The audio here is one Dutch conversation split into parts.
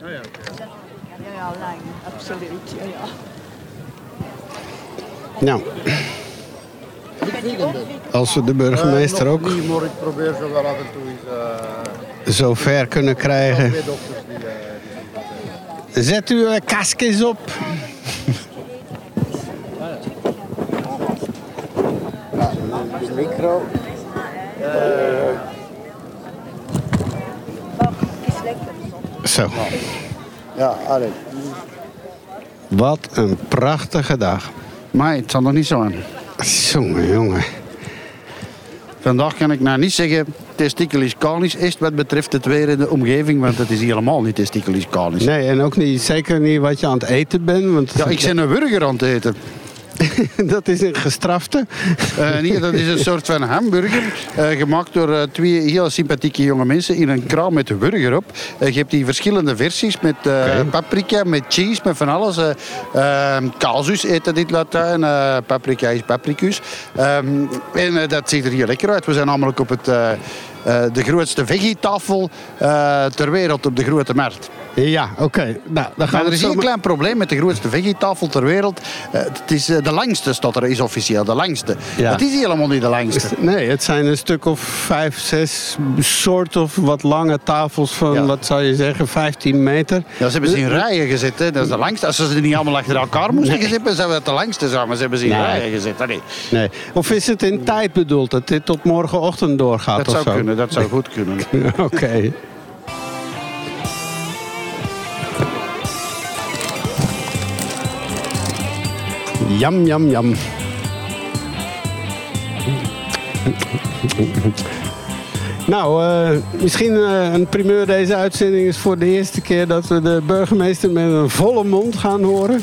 Ja, ja. Ja, ja, lang. Absoluut. Ja, ja. Nou, als we de burgemeester Eh, ook nog niet, maar ik probeer zo wel af en toe eens... eh, zo ver kunnen krijgen. eh, eh. Zet uw kastjes op. De micro. Zo, Ja, allee. wat een prachtige dag. Maar het zal nog niet zijn. Jongen, jongen. Vandaag kan ik nou niet zeggen testicularis canis is wat betreft het weer in de omgeving, want het is helemaal niet testicularis canis. Nee, en ook niet, zeker niet wat je aan het eten bent. Want Ja, ik ben een burger aan het eten. dat is een gestrafte. Eh, nee, dat is een soort van hamburger. eh, gemaakt door eh, twee heel sympathieke jonge mensen in een kraam met een burger op. Je hebt die verschillende versies met paprika, met cheese, met van alles. eh eh, casus dat in het Latijn. paprika is papricus. Ehm, en dat ziet er heel lekker uit. We zijn namelijk op het, de grootste vegietafel eh ter wereld op de Grote Markt. Ja, oké. Nou, dan gaan Maar we er is maar- klein probleem met de grootste vegietafel ter wereld. Eh, het is eh, de langste, staat er, is officieel de langste. Ja. Het is helemaal niet de langste. Nee, het zijn een stuk of vijf, zes soort of wat lange tafels van, Ja. wat zou je zeggen, 15 meter. Ja, ze hebben ze in rijen gezet. Hè. Dat is de langste. Als ze ze niet allemaal achter elkaar moesten gezet, dan zou het de langste zijn. Maar ze hebben ze in Nee. rijen gezet. Allee, Nee. Of is het in tijd bedoeld, dat dit tot morgenochtend doorgaat dat of zou zo? kunnen, dat zou goed kunnen. Oké. Jam, jam, jam. Nou, eh, misschien eh, een primeur deze uitzending is voor de eerste keer dat we de burgemeester met een volle mond gaan horen.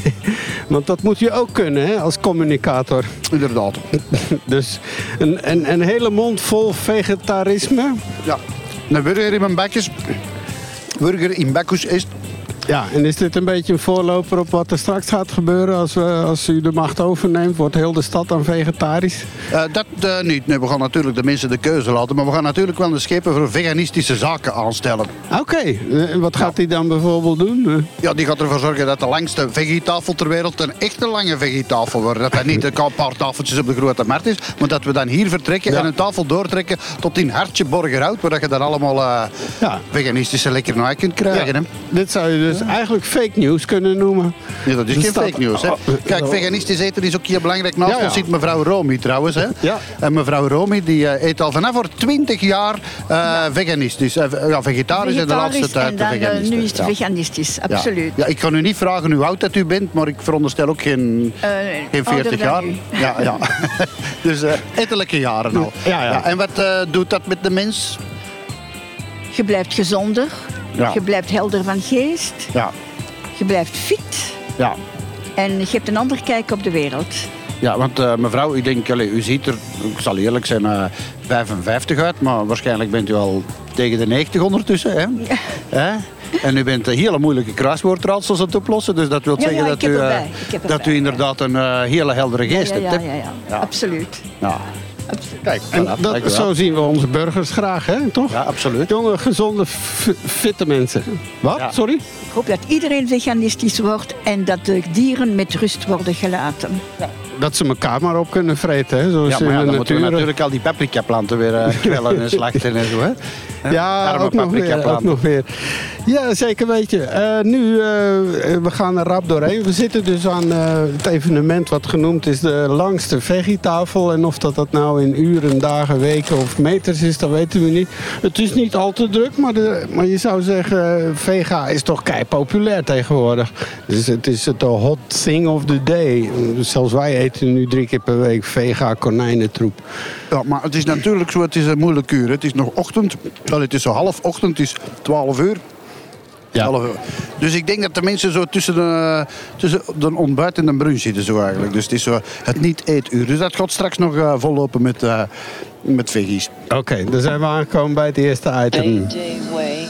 Want dat moet je ook kunnen hè, als communicator. Inderdaad. Dus een, een, een hele mond vol vegetarisme. Ja. Een burger in mijn bekjes. Burger in bekjes is... Ja, en is dit een beetje een voorloper op wat er straks gaat gebeuren als, we, als u de macht overneemt? Wordt heel de stad dan vegetarisch? eh, dat eh, niet. Nee, we gaan natuurlijk de mensen de keuze laten. Maar we gaan natuurlijk wel de schepen voor veganistische zaken aanstellen. Oké, eh, en wat gaat hij dan bijvoorbeeld doen? Eh, Ja, die gaat ervoor zorgen dat de langste vegietafel ter wereld een echte lange vegietafel wordt. Dat dat niet een paar tafeltjes op de grote markt is, maar dat we dan hier vertrekken Ja. en een tafel doortrekken tot in Hartje Borgerhout, waar je dan allemaal eh, Ja. veganistische lekkernijen kunt krijgen. Hè? Dit zou je dus eigenlijk fake news kunnen noemen. Nee, dat is geen staat- fake news. Hè? Oh, Kijk, veganistisch eten is ook heel belangrijk. Naast Ja, ja. ons zit mevrouw Romy trouwens. Hè? Ja. En mevrouw Romy die eh, eet al vanaf voor 20 jaar eh, veganistisch. Eh, ja, vegetarisch en de laatste tijd en dan, nu is het Ja. veganistisch, Ja. absoluut. Ja, ik kan u niet vragen hoe oud dat u bent, maar ik veronderstel ook geen, Eh, geen ouder 40 dan jaar. Ja, ja. dus eh ettelijke jaren al. Ja, ja. en wat eh, doet dat met de mens? Je blijft gezonder, Ja. je blijft helder van geest, Ja, je blijft fit ja. en je hebt een ander kijk op de wereld. Ja, want eh, mevrouw, ik denk, allez, u ziet er, ik zal eerlijk zijn, eh 55 uit, maar waarschijnlijk bent u al tegen de 90 ondertussen. Hè? Hè? En u bent een hele moeilijke kruiswoordraadsels aan het oplossen, dus dat wil Ja, zeggen ja, dat, u, eh, dat u inderdaad een eh, hele heldere geest hebt. ja, hè? ja, ja. Ja. absoluut. Ja. Kijk, En voilà, dat, zo zien we onze burgers graag, hè? toch? Ja, absoluut. Jonge, gezonde, fitte mensen. Wat? Ja. Sorry? Ik hoop dat iedereen veganistisch wordt en dat de dieren met rust worden gelaten. Dat ze elkaar maar op kunnen vreten, hè? zoals Ja, maar ja, in dan de moeten we natuur. natuurlijk al die paprikaplanten weer eh, kwellen en slachten en zo. Hè? Ja, Arme ook nog, weer, ook paprikaplanten. nog weer. Ja, zeker weet je. Eh, nu, eh, we gaan er rap doorheen. We zitten dus aan eh, het evenement wat genoemd is de langste veggietafel. En of dat, dat nou in uren, dagen, weken of meters is, dat weten we niet. Het is niet al te druk, maar, de, maar je zou zeggen, vega is toch kei populair tegenwoordig. Dus het is het hot thing of the day. Zelfs wij eten nu drie keer per week vega konijnentroep. Ja, maar het is natuurlijk zo, het is een moeilijk uur. Het is nog ochtend. Allee, het is zo half ochtend, het is 12 uur. Ja. 12 uur. Dus ik denk dat de mensen zo tussen de, tussen de ontbijt en de brunch zitten zo eigenlijk. Dus het is zo het niet-eetuur. Dus dat gaat straks nog eh, vollopen met, eh met veggies. Oké, dan zijn we aangekomen bij het eerste item. Day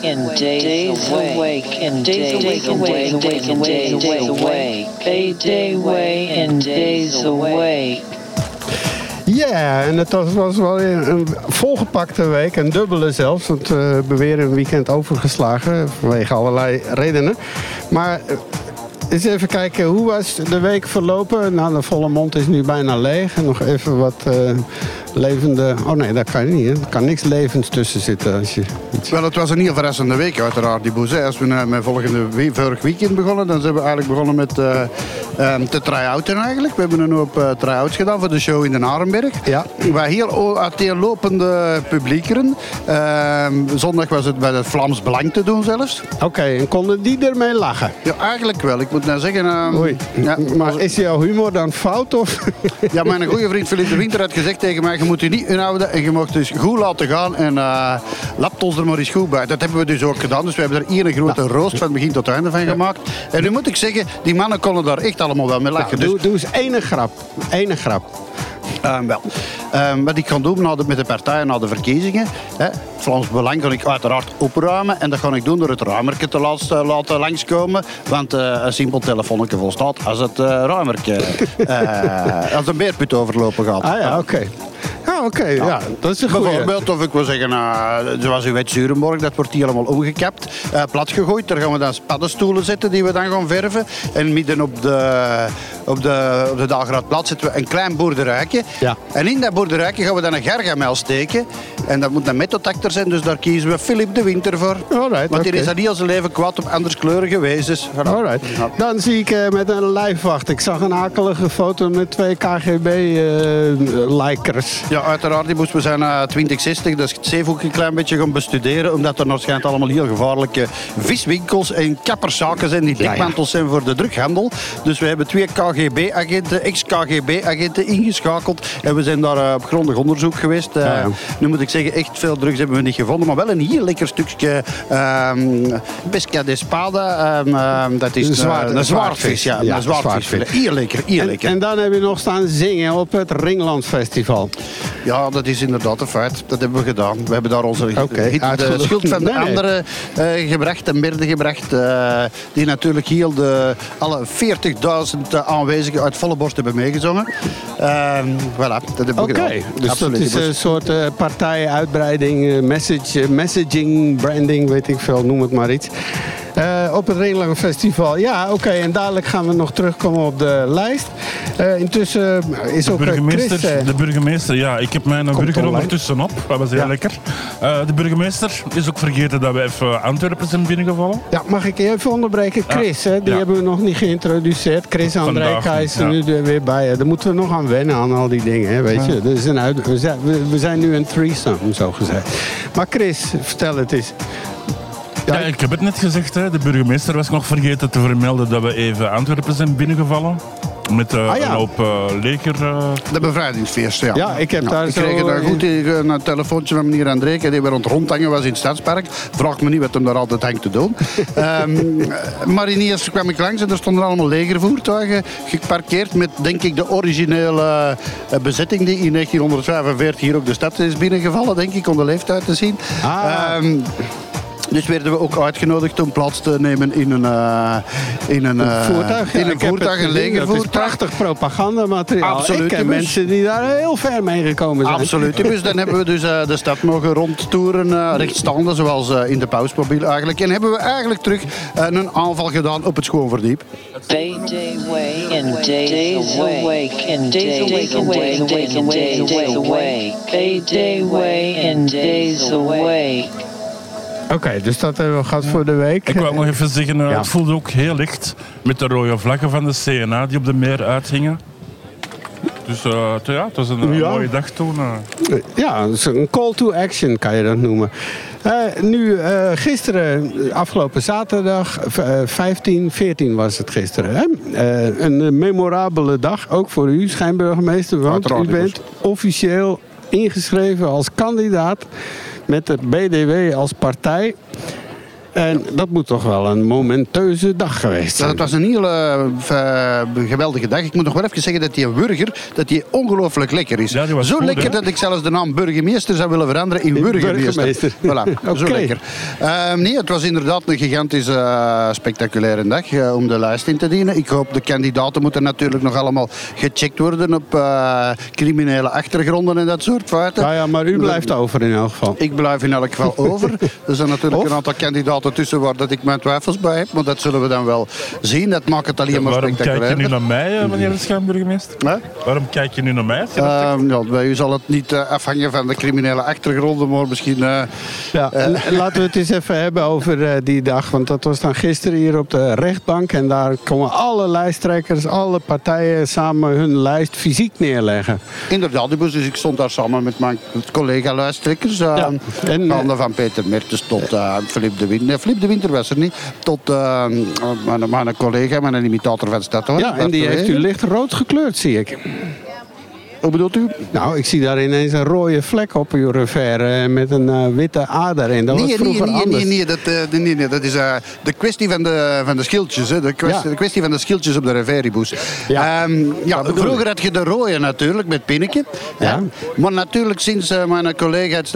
and days awake and days awake and days awake and days awake. A day away and days awake. Ja, en het was, wel een, volgepakte week, een dubbele zelfs. Want we hebben weer een weekend overgeslagen vanwege allerlei redenen. Maar eh, eens even kijken, hoe was de week verlopen? Nou, de volle mond is nu bijna leeg. Nog even wat eh, levende... Oh nee, dat kan niet. Hè. Er kan niks levends tussen zitten. Als je iets... Wel, het was een heel verrassende week uiteraard, die boeze. Als we nou met volgende we- vorig weekend begonnen, dan zijn we eigenlijk begonnen met ehm, te try-outen eigenlijk. We hebben een hoop eh, try-outs gedaan voor de show in Den Arenberg. Ja. Waar heel uiteenlopende publiekeren. Ehm, zondag was het bij het Vlaams Belang te doen zelfs. Oké, en konden die ermee lachen? Ja, eigenlijk wel. Ik moet nou zeggen... ehm, Oei. Ja, maar is jouw humor dan fout? Of? Ja, mijn goede vriend Philippe de Winter had gezegd tegen mij: je moet je niet inhouden en je mag dus goed laten gaan en eh lapt ons er maar eens goed bij. Dat hebben we dus ook gedaan. Dus we hebben er hier een grote roost van begin tot einde van gemaakt. En nu moet ik zeggen, die mannen konden daar echt allemaal wel mee lachen. Nou, doe, dus, doe eens ene grap. Ene grap. ehm, wel. Ehm, wat ik kan doen na de- met de partijen na de verkiezingen. Hè, Vlaams Belang kan ik uiteraard opruimen. En dat ga ik doen door het ruimerke te laten, laten langskomen. Want eh, een simpel telefoonnetje volstaat als het uh, ruimerke eh, als een beerput overlopen gaat. Ah ja, oké. Oké. Ja, dat is een goede. Bijvoorbeeld, of ik wil zeggen, eh, zoals u weet, Zurenborg, dat wordt hier allemaal omgekapt, eh plat gegooid. Daar gaan we dan paddenstoelen zetten die we dan gaan verven. En midden op de, op de, op de Dageraadplaats zetten we een klein boerderijtje. Ja. En in dat boerderijtje gaan we dan een gargamel steken. En dat moet een metotactor zijn, dus daar kiezen we Philip de Winter voor. Alright, Want die is al niet al zijn leven kwaad op anders kleuren geweest. Dus. Alright. Dan zie ik eh, met een lijfwacht. Ik zag een akelige foto met twee KGB-likers. Ja, uiteraard. Die moesten we zijn eh 2060, dus het zeevoek een klein beetje gaan bestuderen. Omdat er nog schijnt allemaal heel gevaarlijke viswinkels en kapperszaken zijn die dekmantels zijn voor de drughandel. Dus we hebben twee KGB-agenten, ex-KGB-agenten ingeschakeld. En we zijn daar eh, op grondig onderzoek geweest. Eh, Ja, ja. Nu moet ik zeggen, echt veel drugs hebben we niet gevonden. Maar wel een heel lekker stukje ehm pesca d'espada. ehm, ehm, dat is Een een, zwaard- een, een zwaardvis. Ja, Ja, een zwaardvis. zwaardvis. Heel lekker, heel En, lekker. en dan heb je nog staan zingen op het Ringland Festival. Ja, dat is inderdaad een feit. Dat hebben we gedaan. We hebben daar onze Oké, hit, de schuld van de Nee, nee. anderen eh, gebracht en Berde gebracht. eh, die natuurlijk heel de, alle 40.000 aanwezigen uit volle borst hebben meegezongen. Ehm voilà, dat hebben we Oké, dus Absoluut. dat is een soort eh, partijuitbreiding, eh, message, messaging, branding, weet ik veel, noem het maar iets. Eh, op het Ringlang Festival. Ja, oké, en dadelijk gaan we nog terugkomen op de lijst. Eh, intussen is De ook eh, Chris... burgemeester, de burgemeester, ja, ik heb mijn burger ondertussen op. Dat was heel Ja. lekker. De burgemeester is ook vergeten dat we even Antwerpen zijn binnengevallen. Ja, mag ik even onderbreken? Chris, hè, die ja. hebben we nog niet geïntroduceerd. Chris André Vandaag is er nu er weer bij. Daar moeten we nog aan wennen aan al die dingen, hè, weet je. Een uit, we, zijn, we, we zijn nu een threesome, zo gezegd. Maar Chris, vertel het eens. Ja, ik heb het net gezegd, hè. de burgemeester was nog vergeten te vermelden dat we even Antwerpen zijn binnengevallen. Met eh, Ah, ja. een hoop eh, leger... eh, De bevrijdingsfeest, ja. Ja, ik heb daar ik zo, kreeg daar goed een, telefoontje van meneer André, die weer rond rondhangen was in het Stadspark. Vraag me niet wat hem daar altijd hangt te doen. Ehm maar ineens kwam ik langs en er stonden allemaal legervoertuigen geparkeerd met, denk ik, de originele bezetting die in 1945 hier ook de stad is binnengevallen, denk ik, om de leeftijd te zien. Ah. Ehm, dus werden we ook uitgenodigd om plaats te nemen in een, eh, in een, eh, voertuig. ja, in een ik heb voertuig, het een gezien. Dat is legervoertuig. prachtig propagandamateriaal. Absoluut, Ik ken dus. mensen die daar heel ver mee gekomen zijn. Absoluut. Dus dan hebben we dus eh, de stad mogen rondtoeren, eh rechtstaande, zoals eh, in de pausmobiel eigenlijk. En hebben we eigenlijk terug een aanval gedaan op het schoonverdiep. Day, day, way, and days awake, and days awake, and days awake, and days awake. Day, day, way, and days awake. Oké, dus dat hebben we gehad voor de week. ik wou nog even zeggen, eh, Ja. het voelde ook heel licht met de rode vlaggen van de CNA die op de meer uithingen. Dus eh, ja, het was een, Ja. mooie dag toen. eh. Ja, een call to action kan je dat noemen. Eh, nu, eh, gisteren, afgelopen zaterdag, v- eh, 15, 14 was het gisteren. Hè? Eh, een memorabele dag, ook voor u, schijnburgemeester. Want u bent officieel ingeschreven als kandidaat met de BDW als partij En dat moet toch wel een momenteuze dag geweest Dat zijn. het was een hele eh, geweldige dag. Ik moet nog wel even zeggen dat die burger dat die ongelooflijk lekker is. Ja, die was zo goed, lekker hè? dat ik zelfs de naam burgemeester zou willen veranderen in burgemeester. burgemeester. Voilà, zo lekker. Ehm, nee, het was inderdaad een gigantische eh, spectaculaire dag eh, om de lijst in te dienen. Ik hoop de kandidaten moeten natuurlijk nog allemaal gecheckt worden op eh, criminele achtergronden en dat soort feiten. Ja, ja, maar u blijft over in elk geval. Ik blijf in elk geval over. Er zijn natuurlijk Of? een aantal kandidaten tussen waar dat ik mijn twijfels bij heb. Maar dat zullen we dan wel zien. Dat maakt het alleen maar Waarom kijk je nu spectaculair. naar mij, eh, meneer de schuimburgemeester? Waarom kijk je nu naar mij? Ehm, ja, bij u zal het niet eh, afhangen van de criminele achtergronden, maar misschien... eh, Ja, en laten we het eens even hebben over eh, die dag. Want dat was dan gisteren hier op de rechtbank. En daar komen alle lijsttrekkers, alle partijen samen hun lijst fysiek neerleggen. inderdaad, dus ik stond daar samen met mijn collega-luistrekkers. Uh, Ja, en, gaande van Peter Mertens tot uh, Filip de Winter. Nee, Filip de Winter was er niet. Tot eh, mijn, mijn collega, mijn imitator van Stadhoorn. Ja, en die heeft u licht rood gekleurd, zie ik. Hoe bedoelt u? Nou, ik zie daar ineens een rode vlek op uw revers met een eh, witte ader in. Dat was Nee, nee, vroeger nee, anders. nee, nee, dat, eh, nee, nee, nee, dat is eh, de kwestie van de, van de schildjes. Hè. De, kwestie, Ja. de kwestie van de schildjes op de Riveriboes. Ja. Ehm, ja, vroeger had je de rode natuurlijk, met pinnetje. Ja. Maar natuurlijk, sinds eh, mijn collega het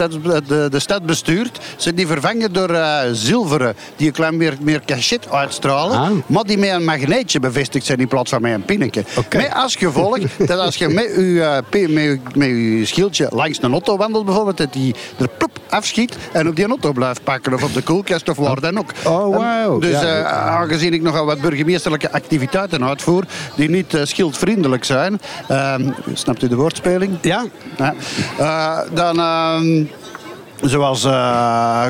de, de stad bestuurt, zijn die vervangen door eh, zilveren, die een klein meer, meer cachet uitstralen. Ah. Maar die met een magneetje bevestigd zijn in plaats van met een pinnetje. Oké. Met als gevolg dat als je met je, eh, met je, met je schildje langs een auto wandelt bijvoorbeeld, dat die er plop afschiet en op die auto blijft pakken of op de koelkast of waar dan ook. Oh, wauw. Dus Ja. eh, aangezien ik nogal wat burgemeesterlijke activiteiten uitvoer die niet eh, schildvriendelijk zijn, ehm, snapt u de woordspeling? Ja, dan, ehm, zoals uh,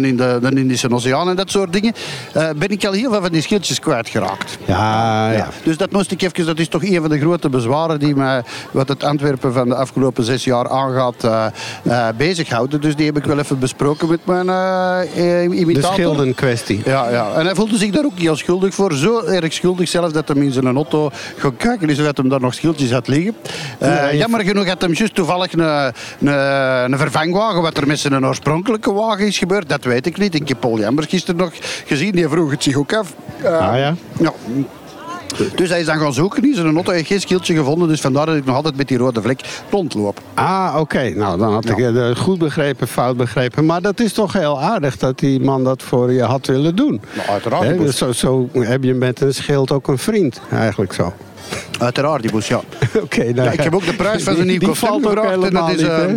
in de, de Indische Oceaan en dat soort dingen, eh, ben ik al heel veel van die schildjes kwijtgeraakt. ja, ja. Dus dat moest ik even, dat is toch een van de grote bezwaren die mij, wat het Antwerpen van de afgelopen zes jaar aangaat, eh eh, bezighouden. Dus die heb ik wel even besproken met mijn eh, De imitator. schildenkwestie. Ja, ja, en hij voelde zich daar ook heel schuldig voor. Zo erg schuldig zelfs dat hij in zijn auto gaat kijken is of dat hem daar nog schildjes had liggen. Ja, jammer genoeg had hem juist toevallig een, een, een vervangwagen. Wat er met zijn oorspronkelijke wagen is gebeurd, dat weet ik niet. Ik heb Paul Jambers gisteren nog gezien, die vroeg het zich ook af. Eh, Ah, ja? ja. Dus hij is dan gaan zoeken, in zijn auto geen schildje gevonden. Dus vandaar dat ik nog altijd met die rode vlek rondloop. Ah, oké. Nou, dan had ik het eh, goed begrepen, fout begrepen. Maar dat is toch heel aardig dat die man dat voor je had willen doen. Nou, uiteraard, dus zo, zo heb je met een schild ook een vriend, eigenlijk zo. Uiteraard, die boes, ja. Oké, nou, Ja, ik heb ook de prijs van zijn die- nieuw die kostuum gevraagd en dat is, niet, ehm,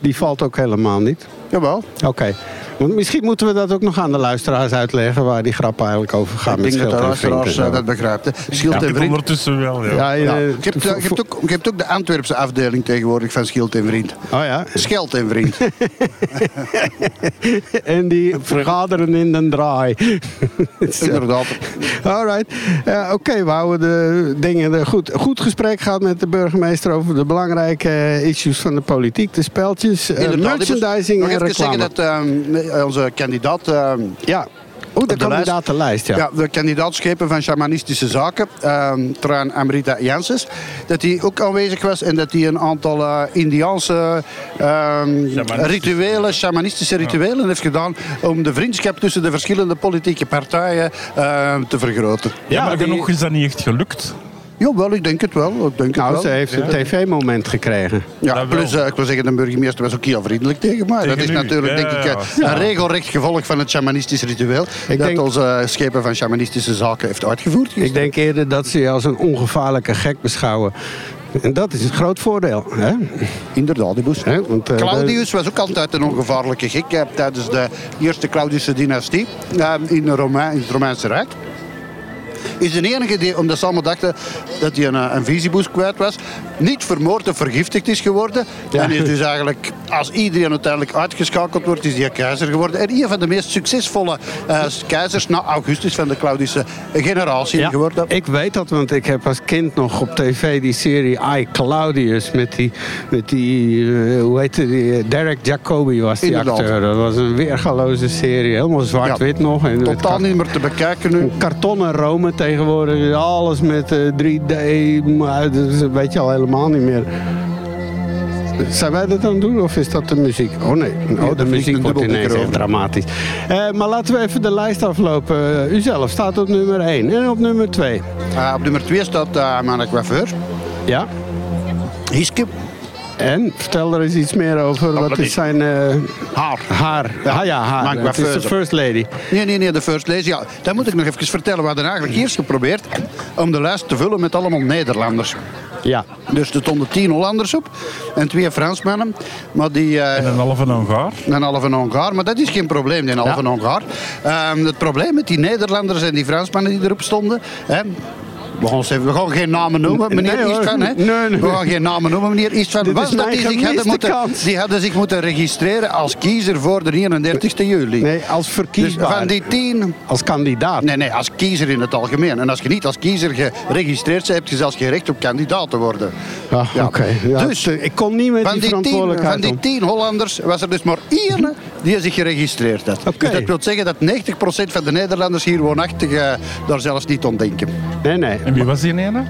Die valt ook helemaal niet. Jawel. Oké. Want misschien moeten we dat ook nog aan de luisteraars uitleggen... waar die grap eigenlijk over gaat Ik met denk dat de luisteraars eh, dat begrijpt. Schild en Ik vriend. ondertussen wel, ja. Ja, Ja. eh, Je, hebt, je, hebt ook, je hebt ook de Antwerpse afdeling tegenwoordig van Schild en Vriend. Oh ja, Scheld en Vriend. en die vergaderen in den draai. Inderdaad. Alright. Ja, Oké, we houden de dingen er goed. Goed gesprek gehad met de burgemeester over de belangrijke eh, issues van de politiek. De speltjes, eh. Ik moet merchandising nog en even reclame. zeggen dat ehm, onze kandidaat... ehm, Ja. Oeh, de, de lijst. kandidatenlijst, ja. ja. de kandidaatschepen van shamanistische zaken, ehm Traan Amrita Janssens, dat hij ook aanwezig was en dat hij een aantal eh, Indiaanse ehm, rituelen, shamanistische rituelen heeft gedaan om de vriendschap tussen de verschillende politieke partijen ehm, te vergroten. Ja, maar die- genoeg is dat niet echt gelukt. Jawel, ik denk het wel. Ik denk Nou, het ze heeft een tv-moment gekregen. Ja, Dat wel. plus eh, ik wil zeggen, de burgemeester was ook heel vriendelijk tegen mij. Tegen dat is natuurlijk, ja, denk ik, eh, ja. een regelrecht gevolg van het shamanistisch ritueel. Ik dat denk- onze schepen van shamanistische zaken heeft uitgevoerd. Ik denk eerder dat ze je als een ongevaarlijke gek beschouwen. En dat is een groot voordeel. Hè? Inderdaad, die. Hè, want, eh, Claudius was ook altijd een ongevaarlijke gek tijdens de eerste Claudische dynastie in, Rome- in het Romeinse Rijk. Is de enige die, omdat ze allemaal dachten dat hij een, eh, een visieboes kwijt was, niet vermoord of vergiftigd is geworden. Ja. En is dus eigenlijk, als iedereen uiteindelijk uitgeschakeld wordt, is hij keizer geworden. En een van de meest succesvolle eh, keizers na Augustus van de Claudische generatie Ja, geworden. ik weet dat, want ik heb als kind nog op tv die serie I, Claudius... met die, met die eh, hoe heet die, Derek Jacobi was die Inderdaad. acteur. Dat was een weergaloze serie, helemaal zwart-wit nog. En Totaal niet meer te bekijken nu. kartonnen Rome tegenwoordig. Alles met eh, 3D, maar dat weet je al helemaal niet meer. Zijn wij dat aan het doen of is dat de muziek? Oh nee, oh, de muziek wordt ineens echt dramatisch. Eh, maar laten we even de lijst aflopen. Uh, u zelf staat op nummer 1 en op nummer 2. Uh, op nummer 2 staat uh, mijn coiffeur. Ja. Hiske. En vertel er eens iets meer over. Dat Wat weet is zijn eh, Haar. haar? Ja. Ah ja, haar. Mijn Het is de first lady. Nee, nee, nee, de first lady. Ja, dat moet ik nog even vertellen. We hadden eigenlijk eerst geprobeerd om de lijst te vullen met allemaal Nederlanders. Ja. Dus er stonden tien Hollanders op en twee Fransmannen. Maar die, eh, En een halve Hongaar. een halve Hongaar, maar dat is geen probleem, die halve Ja. Hongaar. Ehm, het probleem met die Nederlanders en die Fransmannen die erop stonden... Hè, we, gaan, we gaan geen namen noemen, meneer Nee. Istvan. Hè? Nee, nee. We gaan geen namen noemen, meneer Istvan. Was dat die, zich hadden moeten, kans. die hadden zich moeten registreren als kiezer voor de 31 juli. Nee, als dus verkiesbaar. van die tien Als kandidaat. Nee, nee, als kiezer in het algemeen. En als je niet als kiezer geregistreerd bent, heb je zelfs geen recht op kandidaat te worden. Ah, Ja. Oké. Ja, Dus, ik kon niet met Van die tien, verantwoordelijkheid van die tien Hollanders was er dus maar één die zich geregistreerd had. Dus dat wil zeggen dat 90% van de Nederlanders hier woonachtig eh, daar zelfs niet om denken. Nee, nee. En wie was die ene?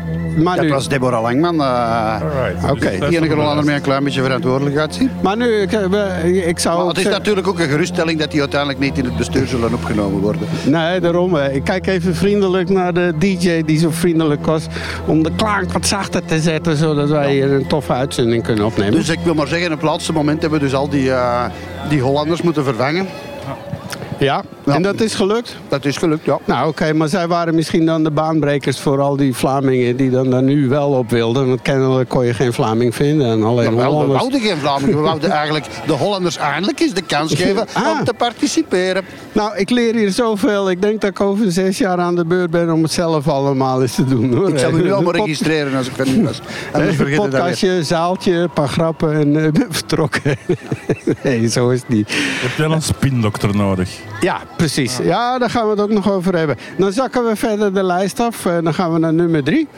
Maar Dat nu, was Deborah Langman. eh Alright. Oké. Dus dat die enige Hollander een met een klein beetje verantwoordelijkheid zien. maar nu ik, eh, ik zou Maar het is zeggen- natuurlijk ook een geruststelling dat die uiteindelijk niet in het bestuur zullen opgenomen worden. Nee, daarom. eh, Ik kijk even vriendelijk naar de DJ die zo vriendelijk was. Om de klank wat zachter te zetten, zodat wij hier een toffe uitzending kunnen opnemen. Dus ik wil maar zeggen, op het laatste moment hebben we dus al die, eh, die Hollanders moeten vervangen. Ja. Ja. en dat is gelukt? Dat is gelukt, ja. Nou, oké, maar zij waren misschien dan de baanbrekers voor al die Vlamingen die dan daar nu wel op wilden. Want kennelijk kon je geen Vlaming vinden en alleen Ja, wel, we Hollanders. wouden geen Vlamingen. We wouden eigenlijk de Hollanders eindelijk eens de kans geven Ah. om te participeren. Nou, ik leer hier zoveel. Ik denk dat ik over zes jaar aan de beurt ben om het zelf allemaal eens te doen. Hoor. Ik zal me nu allemaal registreren als ik van u was. Een podcastje, zaaltje, een paar grappen en eh, vertrokken. nee, zo is het niet. Je hebt wel een spindokter nodig. Ja, precies. Ja, daar gaan we het ook nog over hebben. Dan zakken we verder de lijst af. en dan gaan we naar nummer drie.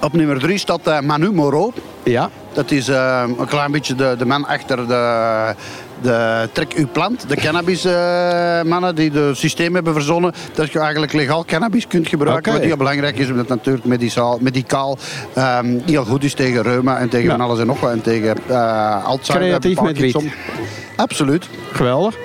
Op nummer drie staat eh, Manu Moreau. Ja. Dat is eh, een klein beetje de, de man achter de, de Trek Uw Plant. De cannabismannen die het systeem hebben verzonnen. Dat je eigenlijk legaal cannabis kunt gebruiken. Wat heel belangrijk is, omdat het natuurlijk medicaal, medicaal ehm, heel goed is tegen reuma en tegen Ja. van alles en nog wat. En tegen eh Alzheimer. Creatief met wiet. Absoluut. Geweldig.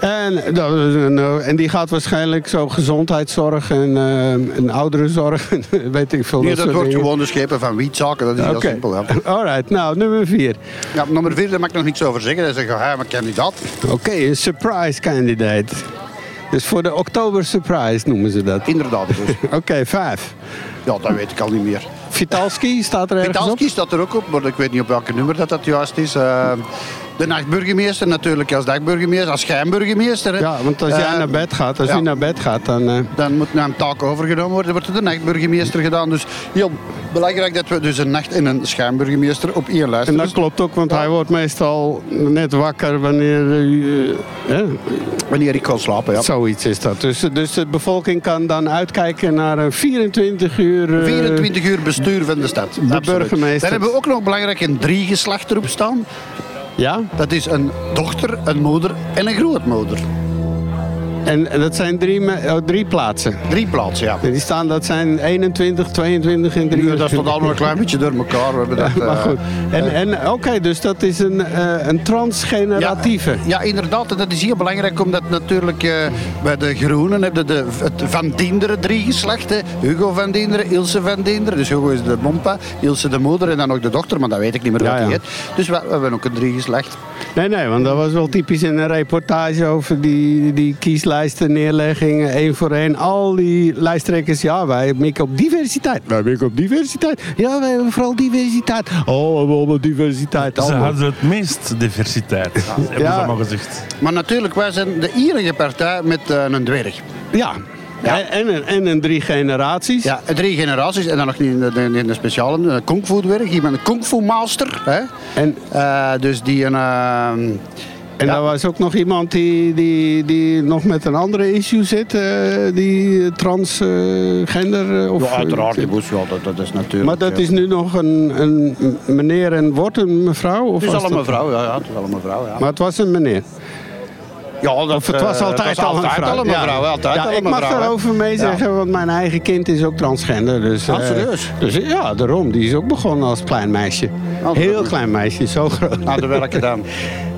En, een, eh, en die gaat waarschijnlijk zo gezondheidszorg en, eh en ouderenzorg. weet ik veel. Nee, dat wordt dingen. gewoon de schepen van wietzaken. Dat is heel simpel. Ja. Alright, nou, nummer vier. Ja, nummer vier daar mag ik nog niks over zeggen. Dat is een geheime kandidaat. Oké, een surprise candidate. Dus voor de oktober surprise noemen ze dat. Inderdaad. Dus. Oké, vijf. Ja, dat weet ik al niet meer. Vitalski staat er ergens op. Vitalski staat er ook op, maar ik weet niet op welke nummer dat, dat juist is. Eh, de nachtburgemeester natuurlijk als dagburgemeester, als schijnburgemeester. hè. Ja, want als jij Eh, naar bed gaat, als ja. u naar bed gaat, dan... eh, Dan moet naar een taak overgenomen worden, wordt de nachtburgemeester gedaan. Dus heel belangrijk dat we dus een nacht- en een schijnburgemeester op één lijst en dat hebben. klopt ook, want Ja. hij wordt meestal net wakker wanneer... eh? Wanneer ik kan slapen, ja. Zoiets is dat. Dus, dus de bevolking kan dan uitkijken naar een 24 uur... eh, 24 uur bestuur van de stad. Absoluut. burgemeester. Dan hebben we ook nog belangrijk een drie geslacht erop staan. Ja, Dat is een dochter, een moeder en een grootmoeder. En, en dat zijn drie, oh, drie plaatsen. Drie plaatsen, ja. En die staan, dat zijn 21, 22 en 3. Ja, dat staat allemaal een klein beetje door elkaar. We hebben dat, maar eh, goed. En, en oké, dus dat is een, eh, een transgeneratieve. Ja, inderdaad. En dat is heel belangrijk, omdat natuurlijk eh, bij de Groenen hebben de, het Van Dienderen drie geslachten. Hugo Van Dienderen, Ilse Van Dienderen. Dus Hugo is de mompa, Ilse de moeder en dan ook de dochter, maar dat weet ik niet meer Ja, wat die ja. heet. Dus we, we hebben ook een drie geslacht. Nee, nee, want dat was wel typisch in een reportage over die, die kieslijsten, neerleggingen, één voor één. Al die lijsttrekkers, ja, wij mikken op diversiteit. Wij mikken op diversiteit. Ja, wij hebben vooral diversiteit. Oh, we hebben allemaal diversiteit. Ze allemaal. hadden het meest diversiteit, hebben Ja. ze allemaal gezegd. Maar natuurlijk, wij zijn de enige partij met eh, een dwerg. Ja. En, en, een- en een drie generaties. Ja, drie generaties en dan nog niet in de, in de speciale een kung fu dwerg. Iemand een kung fu master. Hè? En, Eh, dus die een... eh, en Ja. er was ook nog iemand die, die, die nog met een andere issue zit. eh, die transgender. eh, of, ja, uiteraard, die moest wel, dat, dat is natuurlijk... Maar dat eh, is nu nog een, een meneer en wordt een mevrouw? Of Het is al een mevrouw, ja, ja, het is al een mevrouw, ja. Maar het was een meneer. Ja, dat, het was eh, altijd, het was al een altijd vrouw. al een mevrouw. Ja. Altijd Ja, al een ik mag daarover mee zeggen, want mijn eigen kind is ook transgender. Dus, Ah, eh, serieus? Dus ja, daarom. Die is ook begonnen als klein meisje. dat Heel klein meisje, zo groot. Aan de welke dan?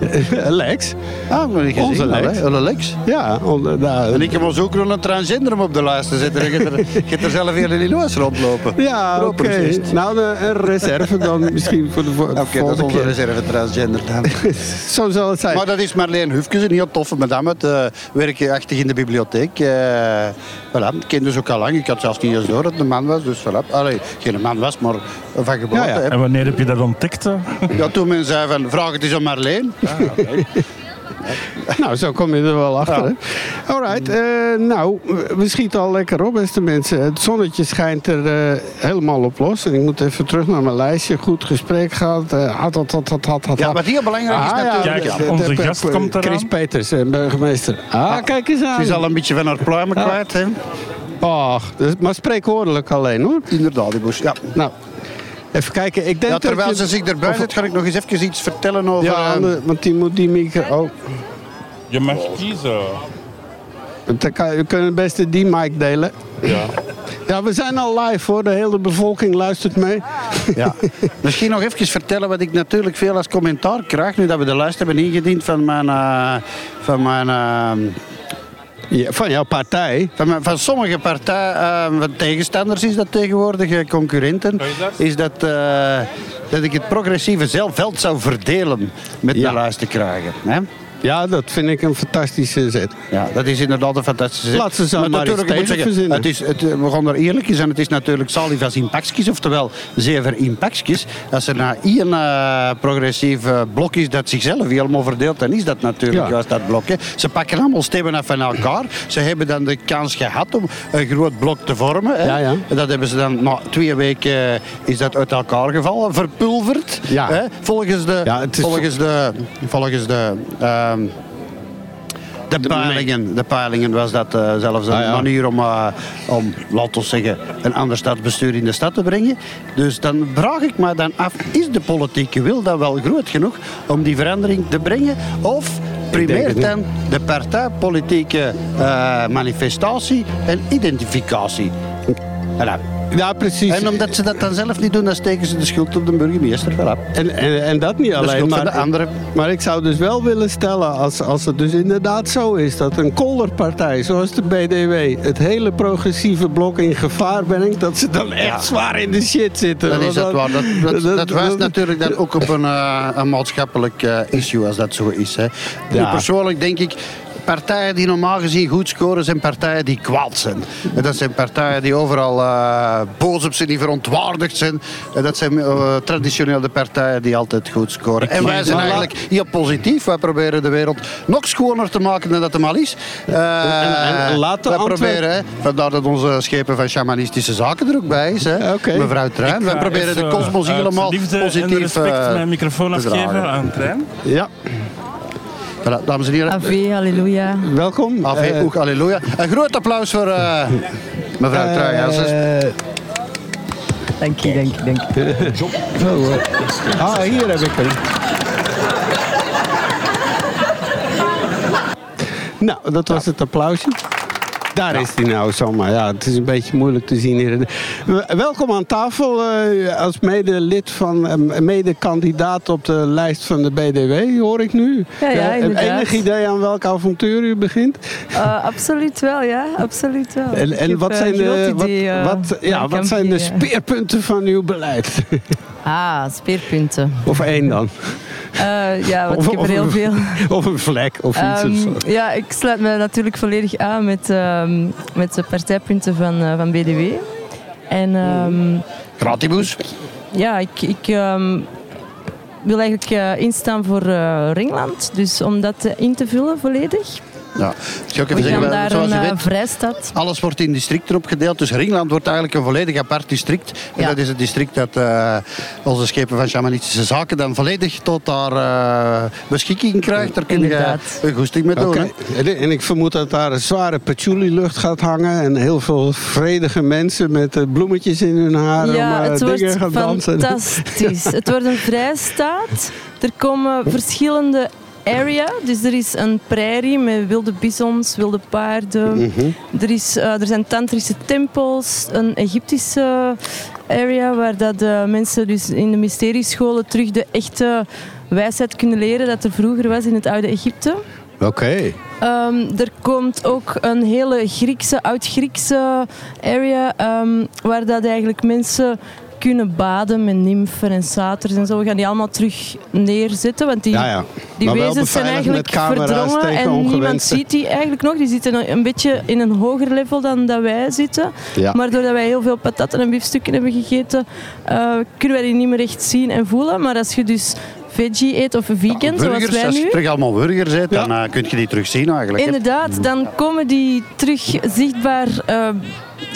Lex. Ah, maar niet Onze. Lex. al, Lex. Ja, onder, nou, En ik heb ons ook nog een transgender om op de lijst te zetten. Je hebt er, er zelf weer in huis rondlopen. ja, oké. Propertist. Nou, de, een reserve dan misschien voor de vo- Oké, dat is volgende onze keer. reserve transgender dan. Zo zal het zijn. Maar dat is Marleen Hufkes, een heel madame. Het uh, werkachtig in de bibliotheek. Uh, voilà, ik ken dus ook al lang. Ik had zelfs niet eens door dat het een man was. Dus voilà. Allee, geen man was, maar van geboorte. Ja, ja. hè. En wanneer heb je dat ontdekt? hè? Ja, toen men zei van, vraag het eens aan Marleen. Nou, zo kom je er wel achter. hè. Alright, eh, nou, we schieten al lekker op, beste mensen. Het zonnetje schijnt er eh, helemaal op los. En ik moet even terug naar mijn lijstje. Goed gesprek gehad. eh, had, had, had, had, had, had. Ja, wat heel belangrijk is Ah, ja, natuurlijk... De- de- onze gast de- komt eraan. Chris Peters, eh, burgemeester. Ah, kijk eens aan. Ze is al een beetje van haar pluimen kwijt. Hè? Ach, dus- maar spreekwoordelijk alleen hoor. Inderdaad, die boes. Ja. Nou, even kijken. Ik denk Ja, terwijl dat je- ze zich erbij zit, ga ik nog eens even iets vertellen over... Ja, eh, ander- want die moet die micro... Oh, Je mag kiezen. dan kan, we kunnen het beste die mic delen. Ja. Ja, we zijn al live hoor. De hele bevolking luistert mee. Ja. Misschien nog even vertellen wat ik natuurlijk veel als commentaar krijg. Nu dat we de lijst hebben ingediend van mijn... eh, van mijn eh, Ja, van jouw partij. van, van sommige partijen, eh, van tegenstanders is dat tegenwoordig, concurrenten, dat? is dat, eh, dat ik het progressieve zelfveld zou verdelen met Ja. de lijst te krijgen. Hè? Ja, dat vind ik een fantastische zet. Ja, dat is inderdaad een fantastische zet. Laat ze maar natuurlijk, moet zeggen, het is, het, we gaan er eerlijk zijn. Het is natuurlijk salivas in pakjes, oftewel zeven in pakjes. Als er nou één eh, progressief eh, blok is dat zichzelf helemaal verdeelt, dan is dat natuurlijk Ja. juist dat blok. Hè. Ze pakken allemaal stemmen af van elkaar. Ze hebben dan de kans gehad om een groot blok te vormen. Hè. Ja, ja. En dat hebben ze dan na twee weken eh, is dat uit elkaar gevallen, verpulverd. Ja. Hè. Volgens de, volgens de, volgens de de peilingen, de peilingen was dat eh, zelfs een Ah, ja. manier om, eh, om, laten we zeggen, een ander stadsbestuur in de stad te brengen. Dus dan vraag ik me dan af, is de politieke wil dan wel groot genoeg om die verandering te brengen? Of primeert dan de partijpolitieke eh, manifestatie en identificatie? Voilà. Ja, precies. En omdat ze dat dan zelf niet doen, dan steken ze de schuld op de burgemeester. Voilà. En, en, en dat niet alleen, maar, de anderen. maar ik zou dus wel willen stellen, als, als het dus inderdaad zo is, dat een kolderpartij zoals de BDW het hele progressieve blok in gevaar brengt, dat ze dan echt zwaar in de shit zitten. Dat is dat dan- waar. Dat, dat, dat- natuurlijk dan ook op een, eh, een maatschappelijk eh, issue als dat zo is. Hè. Nu, Ja. persoonlijk denk ik. Partijen die normaal gezien goed scoren zijn partijen die kwaad zijn. En dat zijn partijen die overal eh, boos op zijn, die verontwaardigd zijn. En dat zijn eh, traditioneel de partijen die altijd goed scoren. En wij zijn eigenlijk heel positief. Wij proberen de wereld nog schoner te maken dan dat het al is. Eh, en- en laat wij proberen, hè, vandaar dat onze schepen van shamanistische zaken er ook bij is. Hè. Mevrouw Truijn, Ik wij proberen de kosmos helemaal liefde positief en respect mijn microfoon afgeven aan Trein. Ja, Voilà, dames en heren. Ave, halleluja. welkom. Ave, Eh, oeg, halleluja. Een groot applaus voor eh, mevrouw eh, Dank je, dank je, dank je. ah, hier heb ik hem. Nou, dat was het applausje. Daar is hij nou zomaar. Ja, het is een beetje moeilijk te zien hier. Welkom aan tafel eh, als mede-lid van, eh, mede-kandidaat op de lijst van de BDW, hoor ik nu. Ja, ja, Eh. Enig idee aan welk avontuur u begint? Uh, absoluut wel, ja. Absoluut wel. En, wat zijn, de, wat, wat, ja, wat zijn de speerpunten van uw beleid? Ah, speerpunten. of één dan? Eh, ja, want Of- ik heb er of- heel veel. Of een vlek of iets. Ehm, of zo. ja, ik sluit me natuurlijk volledig aan met, ehm, met de partijpunten van, eh, van BDW. En ehm, Gratibus. ja, ik, ik ehm, wil eigenlijk eh, instaan voor eh, Ringland. Dus om dat in te vullen volledig. Ja. Ik zou even gaan zeggen, daar zoals een je eh, weet, vrijstad. alles wordt in districten opgedeeld. Dus Ringland wordt eigenlijk een volledig apart district. En Ja. dat is het district dat eh, onze schepen van shamanistische zaken dan volledig tot daar eh, beschikking krijgt. Daar kun je Inderdaad. een goesting mee doen. En, ik vermoed dat daar een zware patchouli-lucht gaat hangen. En heel veel vredige mensen met bloemetjes in hun haar Ja, om eh, het dingen wordt gaan dansen. fantastisch. het wordt een vrijstaat. Er komen verschillende area. Dus er is een prairie met wilde bisons, wilde paarden. er, is, eh, er zijn tantrische tempels, een Egyptische area waar dat de mensen dus in de mysteriescholen terug de echte wijsheid kunnen leren dat er vroeger was in het oude Egypte. Oké. Ehm, er komt ook een hele Griekse, oud-Griekse area ehm, waar dat eigenlijk mensen kunnen baden met nymfen en saters en zo. We gaan die allemaal terug neerzetten, want die, Ja, ja. die wezens zijn eigenlijk verdrongen en niemand ziet die eigenlijk nog. Die zitten een- beetje in een hoger level dan dat wij zitten. Ja. Maar doordat wij heel veel patatten en biefstukken hebben gegeten, eh, kunnen wij die niet meer echt zien en voelen. Maar als je dus veggie eet of vegan, zoals burgers, wij als je nu... terug allemaal burgers eet, dan eh, kun je die terug zien eigenlijk. Inderdaad, dan komen die terug zichtbaar. eh,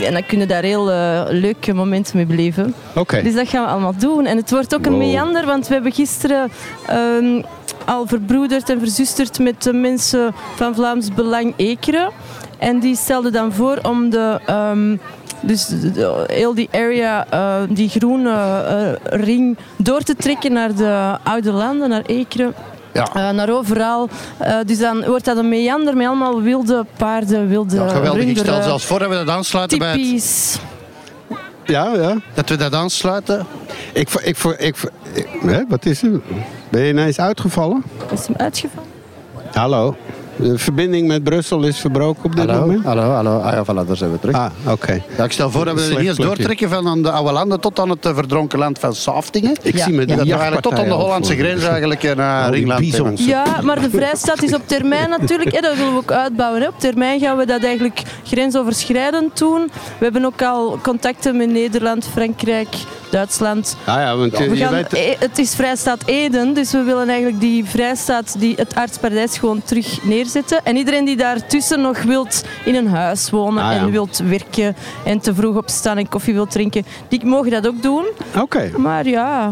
en dan kunnen daar heel eh, leuke momenten mee beleven. Oké. Dus dat gaan we allemaal doen. En het wordt ook een Wow. meander, want we hebben gisteren ehm, al verbroederd en verzusterd met de mensen van Vlaams Belang Ekeren. En die stelden dan voor om de... ehm, dus heel die area, eh, die groene eh, ring, door te trekken naar de oude landen, naar Ekeren. Ja. Eh, naar overal. Eh, dus dan wordt dat een meander met allemaal wilde paarden, wilde Ja, geweldig. Ik stel zelfs voor dat we dat aansluiten bij het. Ja, ja. dat we dat aansluiten. Ik, voor- ik, voor- ik, voor- ik- hè, wat is er? Ben je ineens uitgevallen? Is hem uitgevallen? Hallo. De verbinding met Brussel is verbroken op dit Hallo, moment. hallo, hallo. Ah ja, voilà, daar zijn we terug. Ah, oké. Ja, ik stel voor dat we er niet eens doortrekken van aan de oude landen tot aan het eh, verdronken land van Saftingen. Ik Ja. zie me Ja, die dat we eigenlijk tot aan de Hollandse grens eigenlijk eh, naar die Ringland. Ja, maar de vrijstaat is op termijn natuurlijk. Hè, dat willen we ook uitbouwen. Hè. Op termijn gaan we dat eigenlijk grensoverschrijdend doen. We hebben ook al contacten met Nederland, Frankrijk, Duitsland. Ah ja, want je, We je gaan, weet... eh, het is vrijstaat Eden, dus we willen eigenlijk die vrijstaat, die, het aartsparadijs gewoon terug neerzetten. En iedereen die daartussen nog wilt in een huis wonen Ah, ja. en wilt werken en te vroeg opstaan en koffie wilt drinken, die mogen dat ook doen. Oké. Maar ja,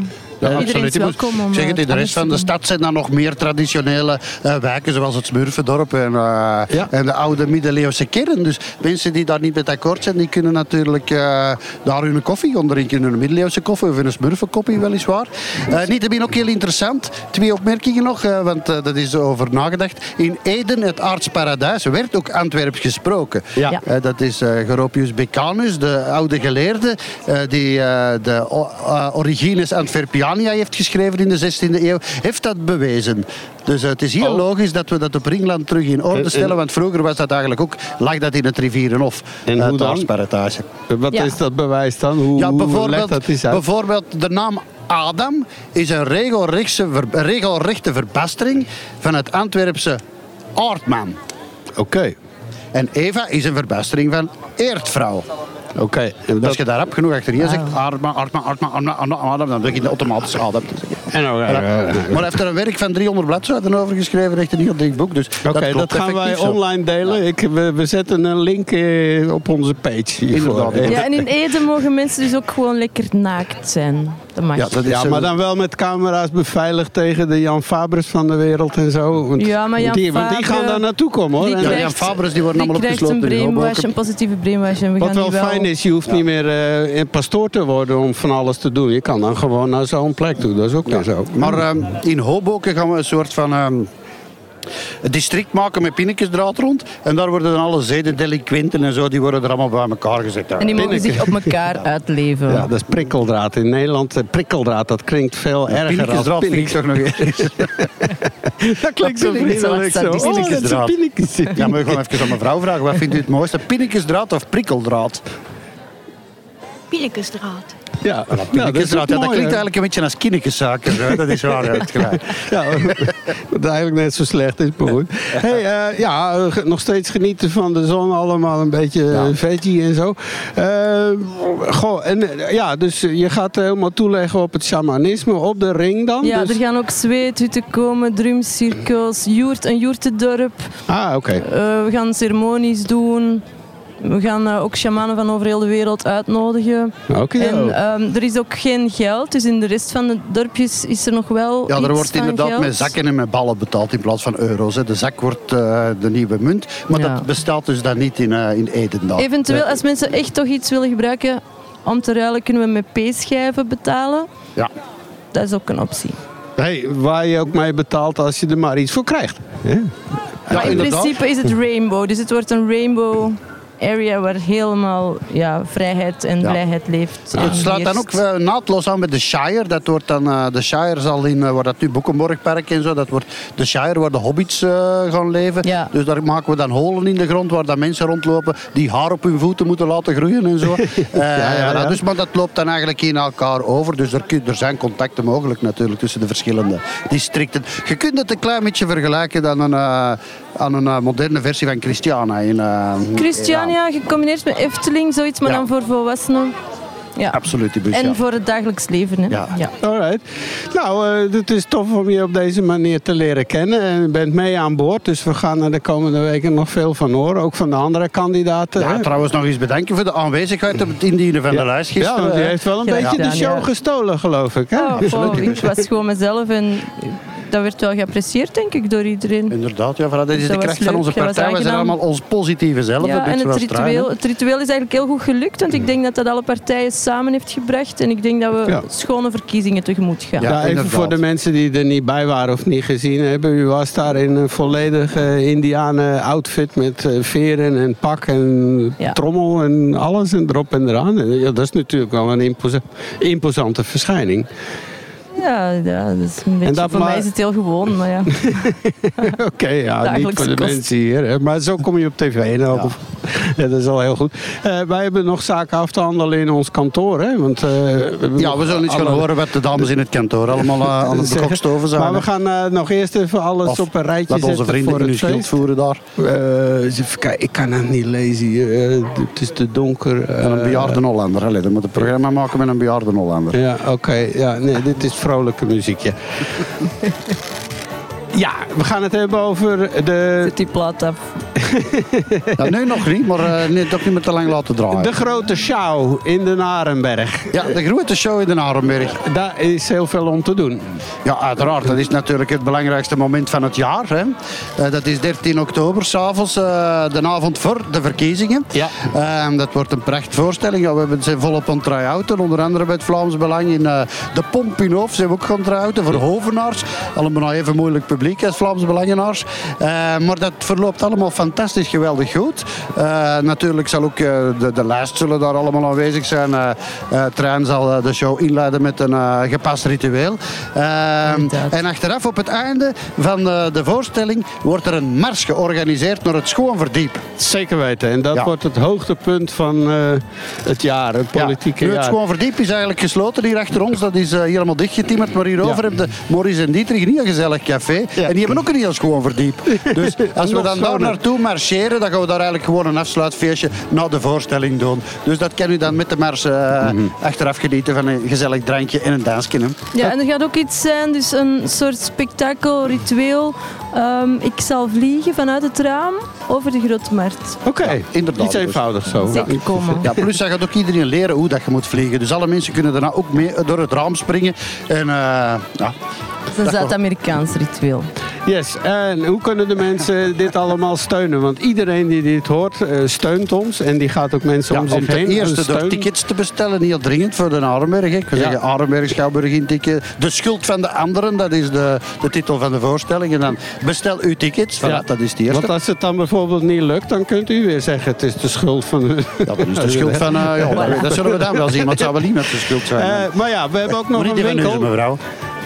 Ja, absoluut. welkom om zeg het, in de rest van de stad zijn dan nog meer traditionele eh, wijken, zoals het Smurfendorp en, eh, Ja. en de oude middeleeuwse kern. Dus mensen die daar niet met akkoord zijn, die kunnen natuurlijk eh, daar hun koffie drinken. Een middeleeuwse koffie of een Smurfenkoffie weliswaar. Uh, Niettemin ook heel interessant. Twee opmerkingen nog, want dat is over nagedacht. In Eden, het aartsparadijs, werd ook Antwerps gesproken. Ja. Dat is Goropius Becanus, de oude geleerde, die de o- eh, Antwerpiania heeft geschreven in de 16e eeuw, heeft dat bewezen. Dus het is heel Oh. logisch dat we dat op Ringland terug in orde En- stellen, en- want vroeger was dat eigenlijk ook, lag dat in het Rivierenhof. En hoe het dan? aartsparadijs. Wat Ja. is dat bewijs dan? Hoe, Ja, bijvoorbeeld, dat uit? bijvoorbeeld de naam Adam is een regelrechte, ver- regelrechte verbastering van het Antwerpse aardman. Oké. En Eva is een verbastering van eerdvrouw. Oké. En Als dat- je daar rap genoeg achterin zegt, Arma, Arma, Arma, Arma, Arma, Arma, dan begin je automatisch Adam te zeggen. Nou, Ja. Maar hij heeft er een werk van 300 bladzijden over geschreven, echt een heel dik boek. Dus Oké, dat, gaan wij online delen. Ik, we, we zetten een link eh, op onze page hiervoor. Inderdaad. Ja, en in Eden mogen mensen dus ook gewoon lekker naakt zijn. Ja, dat is Ja, eh, maar dan wel met camera's beveiligd tegen de Jan Fabres van de wereld en zo. Want, Ja, maar Jan die, want die gaan daar naartoe komen hoor. die Ja, krijgt- Jan Fabres, die worden die allemaal krijgt een opgesloten in brainwash, Hoboken. een positieve brainwash. En we wat gaan wel die wel... fijn is, je hoeft niet meer eh, een pastoor te worden om van alles te doen. Je kan dan gewoon naar zo'n plek toe. Dat is ook weer zo. Maar ehm, in Hoboken gaan we een soort van... ehm, een district maken met pinnetjesdraad rond. En daar worden dan alle zedendelinquenten en zo, die worden er allemaal bij elkaar gezet. En die mogen zich op elkaar uitleven. Ja, dat is prikkeldraad. In Nederland, eh, prikkeldraad, dat klinkt veel erger als Pinnetjesdraad vind ik toch nog eens. Dat klinkt zo vriendelijk zo. Oh, dat is een pinnekesdraad. pinnekes. Ja, maar we gaan even aan mijn vrouw vragen. Wat vindt u het mooiste? Pinnetjesdraad of prikkeldraad? Pinnekesdraad. Ja, nou, dat is Pinnetjesdraad, ja, dat klinkt eigenlijk een beetje als kinderkeszaken. zo, Dat is waar, ja, het gelijk. Ja, wat eigenlijk net zo slecht is, maar goed. Hey, eh, ja, eh, nog steeds genieten van de zon, allemaal een beetje eh, veggie en zo. Eh, goh, en ja, dus je gaat helemaal toeleggen op het shamanisme, op de ring dan? Ja, dus... er gaan ook zweethutten komen, drumcirkels, joert, een joertendorp. Ah, oké. Eh, we gaan ceremonies doen. We gaan eh, ook shamanen van over heel de wereld uitnodigen. Oké. En ehm, er is ook geen geld, dus in de rest van de dorpjes is er nog wel Ja, er iets wordt van inderdaad geld. met zakken en met ballen betaald in plaats van euro's. hè. De zak wordt eh, de nieuwe munt. Maar Ja. dat bestaat dus dan niet in, eh, in Eden. dan. Eventueel, als mensen echt toch iets willen gebruiken om te ruilen, kunnen we met peeschijven betalen. Ja. Dat is ook een optie. Ja, Hey, waar je ook mee betaalt als je er maar iets voor krijgt. hè? Maar in inderdaad. principe is het rainbow. Dus het wordt een rainbow area waar helemaal ja, vrijheid en Ja. blijheid leeft. Het sluit dan ook eh, naadloos aan met de Shire. Dat wordt dan, eh, de Shire zal in, eh, waar dat nu Boekenborgpark en zo, dat wordt de Shire waar de hobbits eh, gaan leven. Ja. Dus daar maken we dan holen in de grond waar dat mensen rondlopen die haar op hun voeten moeten laten groeien en zo. Eh, ja, ja. Dus, maar dat loopt dan eigenlijk in elkaar over. Dus er, kun- er zijn contacten mogelijk natuurlijk tussen de verschillende districten. Je kunt het een klein beetje vergelijken dan een, eh, aan een eh, moderne versie van Christiana. In, eh, Christiania gecombineerd met Efteling, zoiets, maar Ja. dan voor volwassenen. Ja. Absoluut, die bus, En ja. voor het dagelijks leven. Hè? Ja. Alright. Nou, eh, het is tof om je op deze manier te leren kennen. En je bent mee aan boord. Dus we gaan er de komende weken nog veel van horen. Ook van de andere kandidaten. Ja, hè? trouwens nog eens bedanken voor de aanwezigheid op het indienen van de lijst Ja, gisteren. want die heeft wel een Graag beetje de show ja. gestolen, geloof ik. Hè? Oh, oh, ik was gewoon mezelf en dat werd wel geapprecieerd, denk ik, door iedereen. Inderdaad, ja, voilà, dat is Dat de kracht van onze partij. We zijn allemaal ons positieve zelf. Ja, en het ritueel, het ritueel is eigenlijk heel goed gelukt, want ik denk dat dat alle partijen samen heeft gebracht. En ik denk dat we Ja. schone verkiezingen tegemoet gaan. Ja, Ja, even inderdaad. voor de mensen die er niet bij waren of niet gezien hebben. U was daar in een volledige indianen outfit met eh, veren en pak en Ja. trommel en alles en erop en eraan. En Ja, dat is natuurlijk wel een imposa- imposante verschijning. Ja, ja, dat is een beetje, dat voor maar- mij is het heel gewoon, maar ja. Oké, ja, niet Dagelijkse voor de kost. mensen hier. hè. Maar zo kom je op tv. En ja. ja, dat is al heel goed. Eh, wij hebben nog zaken af te handelen in ons kantoor. Hè? Want, eh, we Ja, we zullen iets gaan alle- horen wat de dames in het kantoor allemaal eh, aan het bekokstoven zijn. Maar we hè. gaan eh, nog eerst even alles Of op een rijtje Laat zetten onze vrienden voor hun schild voeren daar. Eh, even kijken, ik kan het niet lezen hier. Het is te donker. En een Eh, bejaarde Hollander. Allee, dan moet een programma maken met een bejaarde Hollander. Ja, oké. Ja, nee, dit is vrolijke muziekje. ja, we gaan het hebben over de, plaat af. Ja, nu nog niet, maar eh, nee, toch niet meer te lang laten draaien. de grote show in de Narenberg. Ja, de grote show in de Arenberg. Daar is heel veel om te doen. Ja, uiteraard. Dat is natuurlijk het belangrijkste moment van het jaar. Hè. Eh, dat is 13 oktober, s'avonds, uh, de avond voor de verkiezingen. Ja. Ehm, dat wordt een prachtvoorstelling. Ja, we hebben- zijn volop aan try-outen. Onder andere bij het Vlaams Belang in eh, de Pomp in Hoofd zijn we ook gaan try-outen voor Hovenaars. Allemaal even moeilijk publiek als Vlaams Belangenaars. Eh, maar dat verloopt allemaal fantastisch geweldig goed. Eh, natuurlijk zal ook eh, de, de lijst zullen daar allemaal aanwezig zijn. Eh eh, Trein zal de show inleiden met een eh, gepast ritueel. Ehm, en achteraf op het einde van eh, de voorstelling wordt er een mars georganiseerd naar het Schoonverdiep. Zeker weten. En dat Ja. wordt het hoogtepunt van eh, het jaar, het politieke nu, het jaar. Schoonverdiep is eigenlijk gesloten hier achter ons. Dat is helemaal dichtgetimmerd. Maar hierover Ja. hebben de Maurice en Dietrich een heel gezellig café. Ja. En die hebben ook een heel schoon verdiep. Dus als we dan daar naartoe marcheren, dan gaan we daar eigenlijk gewoon een afsluitfeestje na de voorstelling doen. Dus dat kan u dan met de mars eh, Mhm. achteraf genieten van een gezellig drankje en een dansje. hè. Ja, en er gaat ook iets zijn, dus een soort spektakel, ritueel. Ehm, ik zal vliegen vanuit het raam over de Grote Markt. Oké, inderdaad. iets eenvoudigs zo. Zeker komen. Ja, plus dat gaat ook iedereen leren hoe dat je moet vliegen. Dus alle mensen kunnen daarna ook mee door het raam springen. En eh, ja, Dat is een Zuid-Amerikaans ritueel. Yes, en hoe kunnen de mensen dit allemaal steunen? Want iedereen die dit hoort, eh, steunt ons. En die gaat ook mensen Ja, om om zich ten heen eerste door tickets te bestellen, heel dringend voor de Arenberg. Ik wil Ja. zeggen, Arenberg, Schouwburg in ticket. De schuld van de anderen, dat is de, de titel van de voorstelling. En dan bestel uw tickets. Voilà, Ja. Dat is de eerste. Want als het dan bijvoorbeeld niet lukt, dan kunt u weer zeggen het is de schuld van... Ja, dat is de schuld van... eh, ja, dat, zullen we dan wel zien, maar het zou wel niet met de schuld zijn. Eh, maar ja, we hebben ook nog een winkel. mevrouw.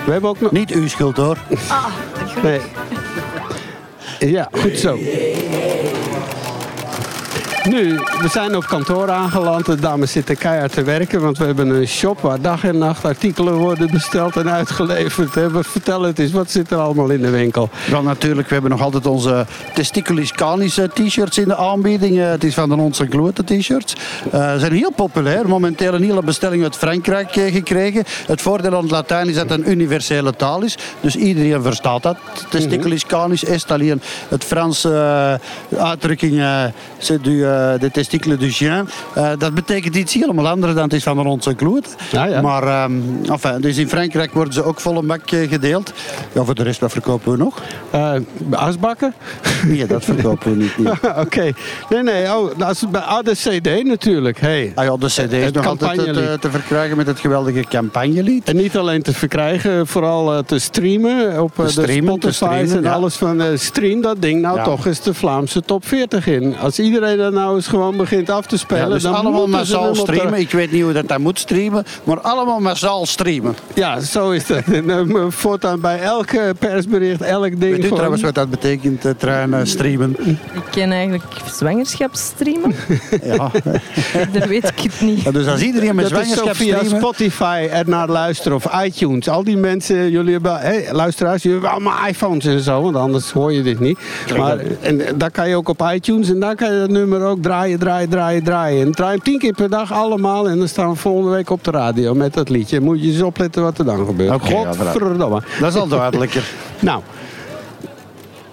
We hebben ook nog... Niet uw schuld, hoor. Nee. Ja, goed zo. Nu, we zijn op kantoor aangeland. De dames zitten keihard te werken. Want we hebben een shop waar dag en nacht artikelen worden besteld en uitgeleverd. hè. Maar Vertel het eens, wat zit er allemaal in de winkel? Wel natuurlijk, we hebben nog altijd onze Testiculis Canis eh, t-shirts in de aanbieding. Eh, Het is van de Onze Klote t-shirts. Eh, Ze zijn heel populair. Momenteel een hele bestelling uit Frankrijk gekregen. Het voordeel aan het Latijn is dat het een universele taal is. Dus iedereen verstaat dat. Testiculis Canis est alleen het Franse eh, uitdrukking. eh, c'est du, de, de testicule du chien. Eh, dat betekent iets helemaal anders dan het is van onze kloot. Ja, ja. Maar ehm, enfin, dus in Frankrijk worden ze ook volle bak eh, gedeeld. Ja, voor de rest, wat verkopen we nog? Eh, asbakken? Nee, dat verkopen we niet. nee. Oké. Nee, nee. Oh, dat is bij ah, de CD natuurlijk. Hey. Ah ja, de cd is Het nog altijd te, te, verkrijgen met het geweldige campagnelied. En niet alleen te verkrijgen, vooral eh, te streamen op eh, de streamen, Spotify en ja. alles van eh, stream dat ding nou toch eens de Vlaamse top 40 in. Als iedereen dat nou eens gewoon begint af te spelen, Ja, dus dan allemaal massaal op streamen. Ik weet niet hoe dat, dat moet streamen, maar allemaal massaal streamen. Ja, zo is dat. En, eh, voortaan bij elke persbericht, elk ding. Weet u trouwens wat dat betekent, eh, trainen, streamen? Ik ken eigenlijk zwangerschapsstreamen. Ja. Daar weet ik het niet. Ja, dus als iedereen met Dat zwangerschap via. Spotify er naar luisteren of iTunes. Al die mensen, jullie hebben, hey, luisteraars, jullie hebben allemaal iPhones en zo, want anders hoor je dit niet. Maar, en daar kan je ook op iTunes en daar kan je dat nummer ook draaien, draaien, draaien, draaien. En draai hem tien keer per dag allemaal en dan staan we volgende week op de radio met dat liedje. Moet je eens opletten wat er dan gebeurt. Ja, Godverdomme. Dat is al duidelijker. Nou,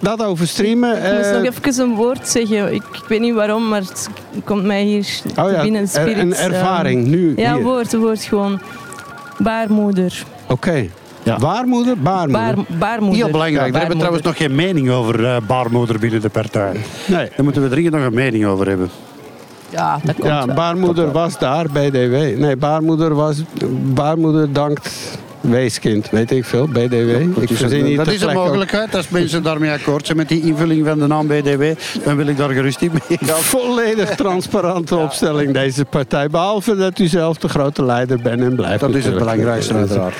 dat over streamen. Ik moest eh, nog even een woord zeggen. Ik, ik weet niet waarom, maar het komt mij hier oh ja, binnen. er- Spirits, een ervaring nu. Ja, hier. een woord, een woord gewoon. Baarmoeder. Oké. Ja. Waarmoeder? Baarmoeder. Baar, baarmoeder. Heel belangrijk. Ja, Daar hebben we trouwens nog geen mening over, eh baarmoeder binnen de partij. Nee. Daar moeten we dringend nog een mening over hebben. Ja, dat komt Ja, wel. baarmoeder was daar, BDW. Nee, baarmoeder was... Baarmoeder dankt weeskind, weet ik veel, BDW. Ik verzin niet dat is een mogelijkheid. Als mensen daarmee akkoord zijn met die invulling van de naam BDW, dan wil ik daar gerust in meegaan. Volledig transparante opstelling deze partij. Behalve dat u zelf de grote leider bent en blijft. Dat is het belangrijkste uiteraard.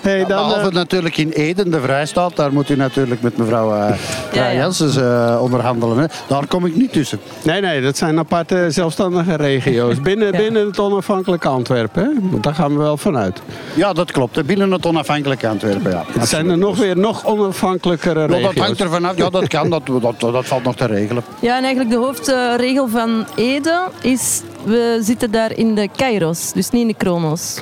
Hey, dan, Behalve eh, natuurlijk in Eden, de Vrijstaat, daar moet u natuurlijk met mevrouw eh Ja, ja. Janssens eh, onderhandelen. Hè. Daar kom ik niet tussen. nee, nee, dat zijn aparte zelfstandige regio's. Binnen, Ja. binnen het onafhankelijke Antwerpen. Hè? Want daar gaan we wel vanuit. Ja, dat klopt. hè. Binnen het onafhankelijke Antwerpen, ja. Het zijn er nog weer nog onafhankelijkere Ja, dat regio's. hangt er vanaf. Ja, dat kan. Dat, dat, dat valt nog te regelen. Ja, en eigenlijk de hoofdregel van Ede is... We zitten daar in de kairos, dus niet in de chronos.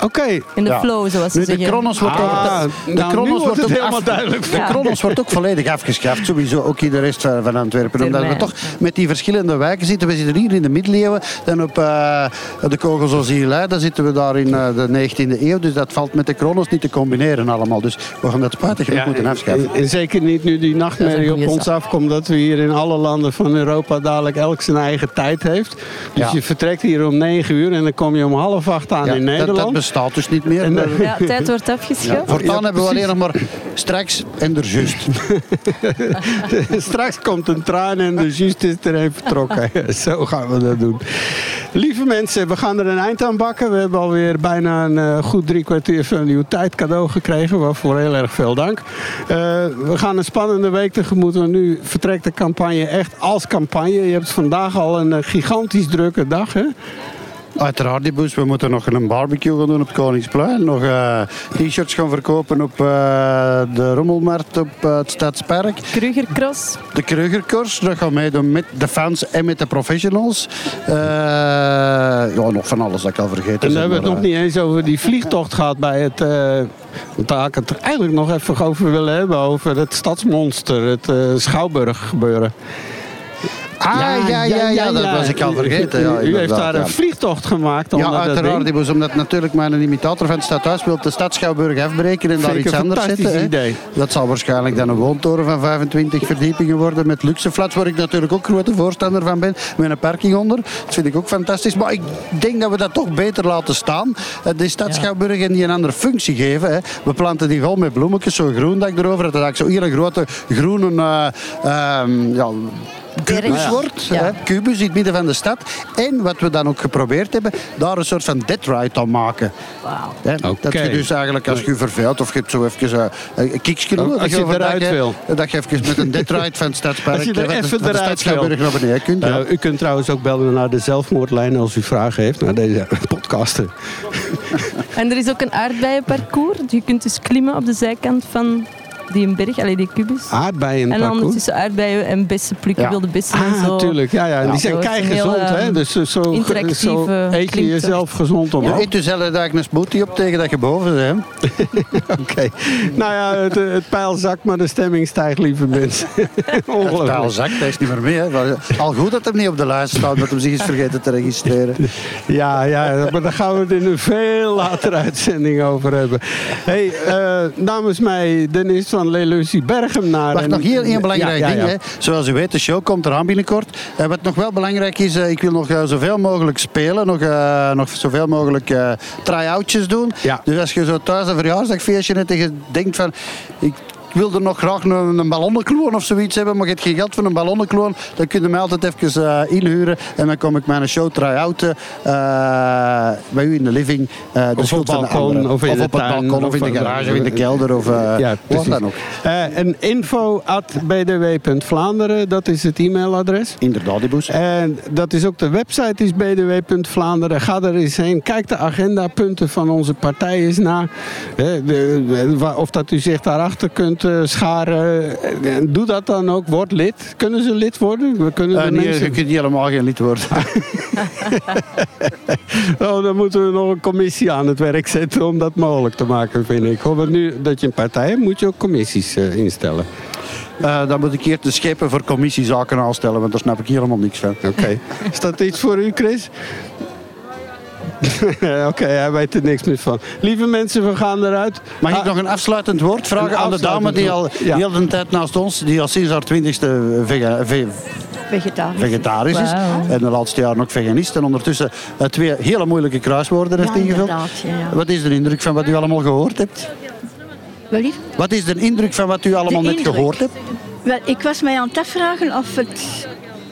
Oké. In de Ja. flow, zoals ze Nu, de zeggen. Kronos wordt, Ah, ook, de nou, Kronos wordt wordt het ook helemaal af- duidelijk. De Ja. Kronos wordt ook volledig afgeschaft. Sowieso ook in de rest van, Antwerpen. Omdat we toch met die verschillende wijken zitten. We zitten hier in de middeleeuwen. Dan op eh, de Kogels als Hier, dan zitten we daar in eh, de 19e eeuw. Dus dat valt met de Kronos niet te combineren allemaal. Dus we gaan dat spijtig genoeg moeten afschaffen. En, en zeker niet nu die nachtmerrie op ons zaak. afkomt dat we hier in alle landen van Europa dadelijk elk zijn eigen tijd heeft. Dus Ja. je vertrekt hier om 9 uur en dan kom je om half acht aan Ja, in dat, Nederland. dat bestaat dus niet meer. En, eh, Ja, tijd wordt afgeschaft. Voortaan Ja, hebben we alleen nog maar straks en er juist. Straks komt een traan en de juist is er even vertrokken. Zo gaan we dat doen. Lieve mensen, we gaan er een eind aan bakken. We hebben alweer bijna een eh, goed drie kwartier van uw tijd cadeau gekregen. Waarvoor heel erg veel dank. Eh, we gaan een spannende week tegemoet. Want nu vertrekt de campagne echt als campagne. Je hebt vandaag al een gigantisch drukke dag. Hè? Uiteraard, die bus. We moeten nog een barbecue gaan doen op het Koningsplein. Nog eh, t-shirts gaan verkopen op eh, de Rommelmarkt op eh, het Stadspark. Krugercross. De Krugerkoers, dat gaan we meedoen met de fans en met de professionals. Eh, ja, nog van alles dat ik al vergeten En dan ben, hebben we het nog niet eens over die vliegtocht gehad bij het... eh, want daar had ik het eigenlijk nog even over willen hebben. Over het stadsmonster, het Schouwburg gebeuren. Ah, ja, ja, ja, dat was ik al vergeten. Ja, U- heeft daar ja. een vliegtocht gemaakt Ja, onder dat uiteraard. was omdat natuurlijk mijn imitator van het stadhuis wil de stad Schouwburg afbreken en daar ik iets een anders fantastisch zetten. Dat zal waarschijnlijk dan een woontoren van 25 verdiepingen worden met luxe flats, waar ik natuurlijk ook grote voorstander van ben, met een parking onder. Dat vind ik ook fantastisch. Maar ik denk dat we dat toch beter laten staan. Eh, De stad Schouwburg en die een andere functie geven. Hè. We planten die wel met bloemetjes, zo'n groen dak erover, dat eigenlijk zo hier een grote groene... eh, ehm, ja, kubus wordt, Ja. hè, kubus in het midden van de stad. En wat we dan ook geprobeerd hebben, daar een soort van dead ride aan maken. Hè, Oké. Dat je dus eigenlijk als je je verveelt of je hebt zo even eh, een kiekje nodig. Als je eruit hè, wil. Dat je even met een dead ride van het stadspark Als je er van de- even de eruit wil. naar beneden kunt. Ja. Eh, u kunt trouwens ook bellen naar de zelfmoordlijn als u vragen heeft naar deze podcasten. En er is ook een aardbeienparcours. Je kunt dus klimmen op de zijkant van die een berg, allee, die kubus. Aardbeien En dan ondertussen aardbeien en bessen plukken, Ja. wilde bessen en Ah, zo. natuurlijk. Ja, ja. En die Ja. zijn het keigezond, hè? Dus zo, zo, interactieve zo eet je jezelf gezond op. Je eet dus elke dag een smoothie op tegen dat je boven bent. Oké. Nou ja, het, het pijl zakt, maar de stemming stijgt, lieve mensen. Het Ongelooflijk. pijl zakt, hij is niet meer mee. Hè. Al goed dat hem niet op de lijst staat, dat hem zich is vergeten te registreren. Ja, ja, maar daar gaan we het in een veel latere uitzending over hebben. hey, eh, namens mij, Dennis van Lelucie Berghenaar. Wacht, nog heel één belangrijk Ja, ding. ja. Hè. Zoals u weet, de show komt eraan binnenkort. En wat nog wel belangrijk is, eh, ik wil nog eh, zoveel mogelijk spelen. Nog, eh, nog zoveel mogelijk eh try-outjes doen. Dus als je zo thuis een verjaarsdagfeestje hebt en je denkt van... Ik, ik wil er nog graag een, een ballonnenkloon of zoiets hebben, maar je hebt geen geld voor een ballonnenkloon, dan kun je mij altijd even eh, inhuren en dan kom ik mijn show try-outen eh, bij u in de living. eh de op balkon, of in de op het tuin, balkon, of in de of- garage, of in de kelder, of Ja, wat dan ook. En info at bdw.vlaanderen, dat is het e-mailadres. Inderdaad, die boes. En dat is ook de website, is bdw.vlaanderen. Ga er eens heen. Kijk de agendapunten van onze partij eens na. De- Of dat u zich daarachter kunt scharen. Eh, Doe dat dan ook. Word lid. Kunnen ze lid worden? We kunnen Eh, de nee, mensen... je kunt niet helemaal geen lid worden. Oh, dan moeten we nog een commissie aan het werk zetten om dat mogelijk te maken, vind ik. Want nu dat je een partij hebt, moet je ook commissies eh, instellen. Eh, dan moet ik hier de schepen voor commissiezaken aanstellen, want daar snap ik helemaal niks van. Oké. Is dat iets voor u, Chris? Oké, hij weet er niks meer van. Lieve mensen, we gaan eruit. Mag ik Ah, nog een afsluitend woord vragen Een aan de dame die al heel de tijd naast ons, die al sinds haar twintigste vega- ve- Vegetarisch. vegetarisch is en de laatste jaren ook veganist en ondertussen eh, twee hele moeilijke kruiswoorden heeft Ja, ingevuld. inderdaad. Ja, ja. Wat is de indruk van wat u allemaal gehoord hebt? Wel? Wat is de indruk van wat u allemaal De net indruk? gehoord hebt? Wel, ik was mij aan het afvragen of, het,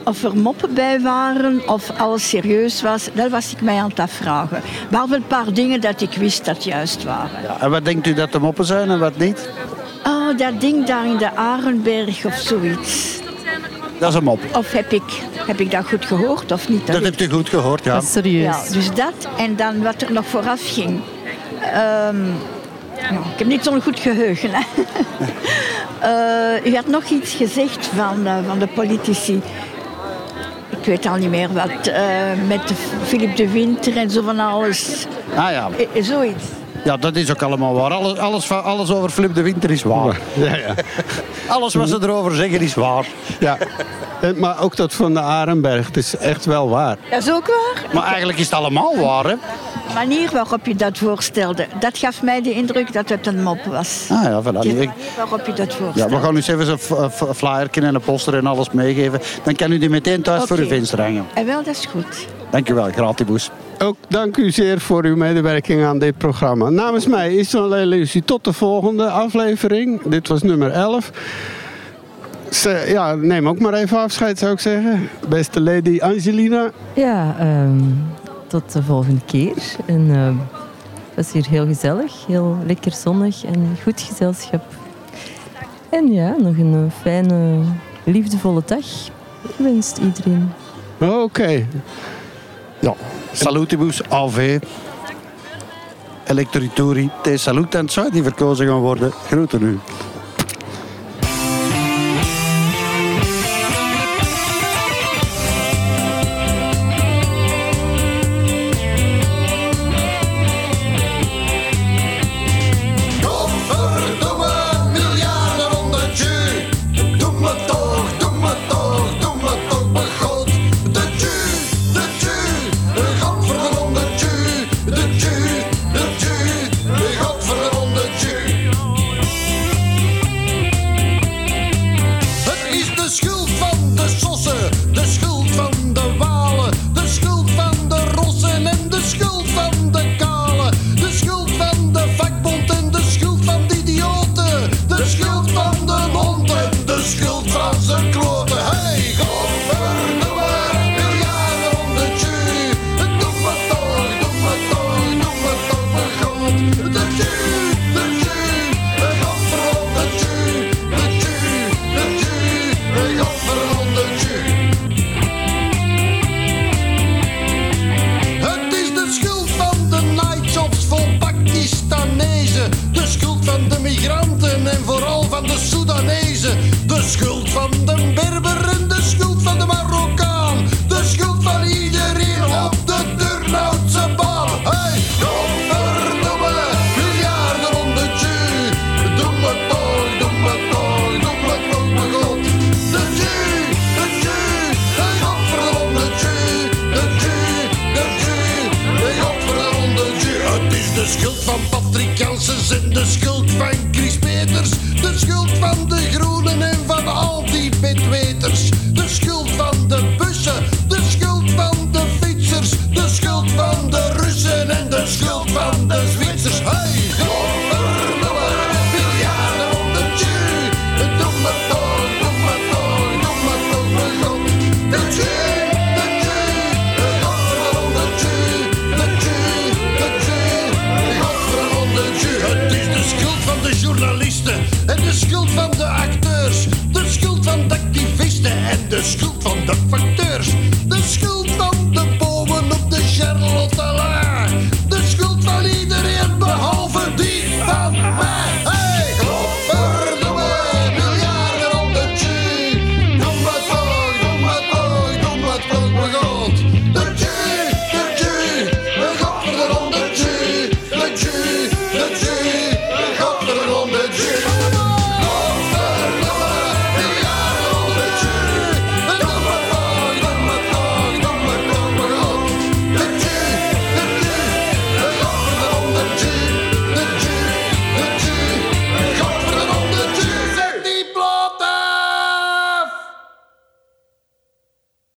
of er moppen bij waren, of alles serieus was. Dat was ik mij aan het afvragen. Behalve een paar dingen dat ik wist dat juist waren. Ja, en wat denkt u dat de moppen zijn en wat niet? Oh, dat ding daar in de Arenberg of zoiets. Dat is een mop. Of heb ik, heb ik dat goed gehoord of niet? Dat weet hebt u goed gehoord, ja. Dat is serieus. Ja, dus dat en dan wat er nog vooraf ging. Ehm, nou, ik heb niet zo'n goed geheugen. Hè. Eh, u had nog iets gezegd van, eh, van de politici. Ik weet al niet meer wat. eh, met Philip de Winter en zo van alles. Ah ja, zoiets. ja dat is ook allemaal waar. Alles, alles, van- alles over Flip de Winter is waar. Ja, ja. Alles wat ze erover zeggen is waar. ja. Eh, Maar ook dat van de Arenberg, het is echt wel waar. Dat is ook waar. Maar eigenlijk is het allemaal waar, hè? De manier waarop je dat voorstelde, dat gaf mij de indruk dat het een mop was. Ah ja, voilà. De manier waarop je dat Ja, voorstelde. we gaan u eens even zo'n f- f- flyerken en een poster en alles meegeven. Dan kan u die meteen thuis voor uw venster hangen. En wel, dat is goed. Dank u wel, gratis boes. Ook dank u zeer voor uw medewerking aan dit programma. Namens mij is van Lelucie tot de volgende aflevering. Dit was nummer 11. Ze- ja, neem ook maar even afscheid, zou ik zeggen. Beste lady Angelina. Ja, ehm, tot de volgende keer. En ehm, het was hier heel gezellig, heel lekker zonnig en goed gezelschap. En ja, nog een eh, fijne, liefdevolle dag gewenst iedereen. Oké. Ja, salutibus, AV. Electritori, te salut en zou die verkozen gaan worden. Groeten u. De schuld van Patrick Janssens en de schuld van Chris Peters. De schuld van de Groenen en van al die bedweters. De schuld van de bussen En de schuld van